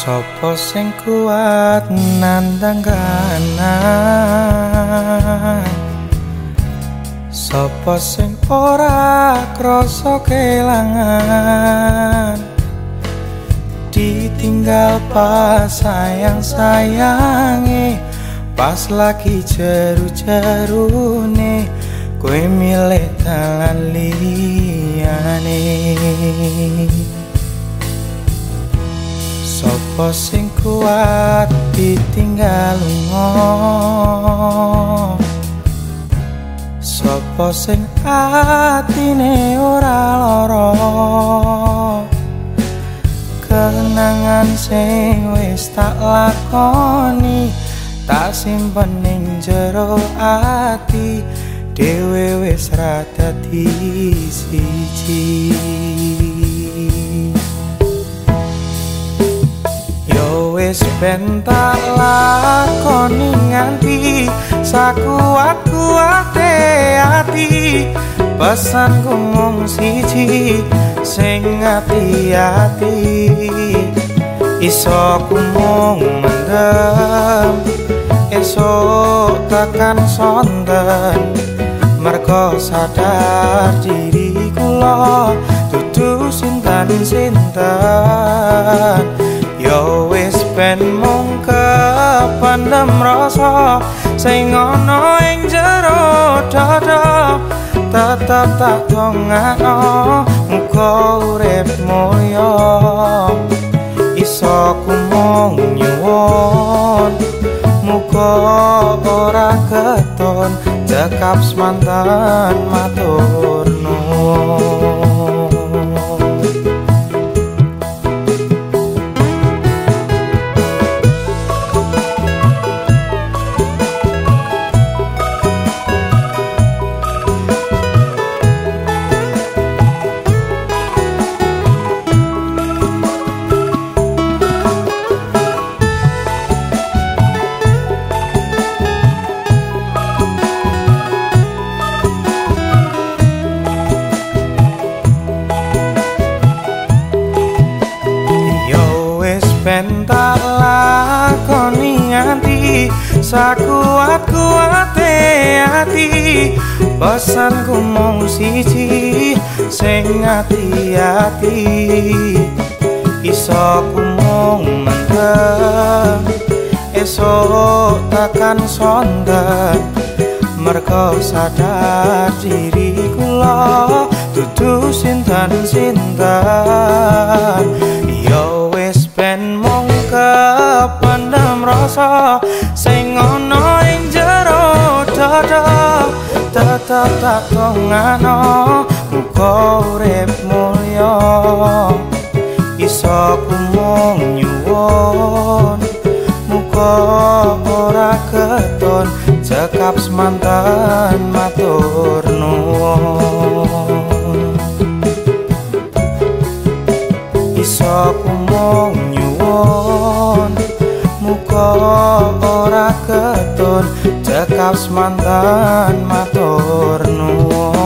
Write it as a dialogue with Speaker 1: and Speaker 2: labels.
Speaker 1: Sopo sing kuat nandang kanan? Sopo sing ora krasa kelangan? Ditinggal pas sayang-sayangi Pas lagi jeru-jerune Kue milih dalan liyane Sopo sing kuat ditinggal lunga? Sopo sing atine ora lara? Kenangan sing wis tak lakoni Tak simpen ning jero ati Dewe wis rada siji wis ben tak lakoni nganti sakuat-kuate ati. Pesan mung siji sing ati-ati iso ku mung mendem esok takkan sonten mergo sadar diri kula dudu sinten-sinten. Yo ben mung kependem rasa sing ana ing jero dada. Tetep tak dongano muga urip mulya iso kumong nyuwun. Muga ora keton cekap semantan matur nuwun ben tak lakoni nganti sakuat kuate ati. Pesan ku mung siji sing ati ati iso ku mung mendem esok takkan sondan mergo sadar diri kula dudu sinten-sinten kependem rasa sing ana ing jero dada tetep tak tongano urip mulya. Iso kumung nyuwun muga ora keton cekap semantan matur nuwun. Iso kumung nyuwun muga ora keton cekap semantan matur nuwun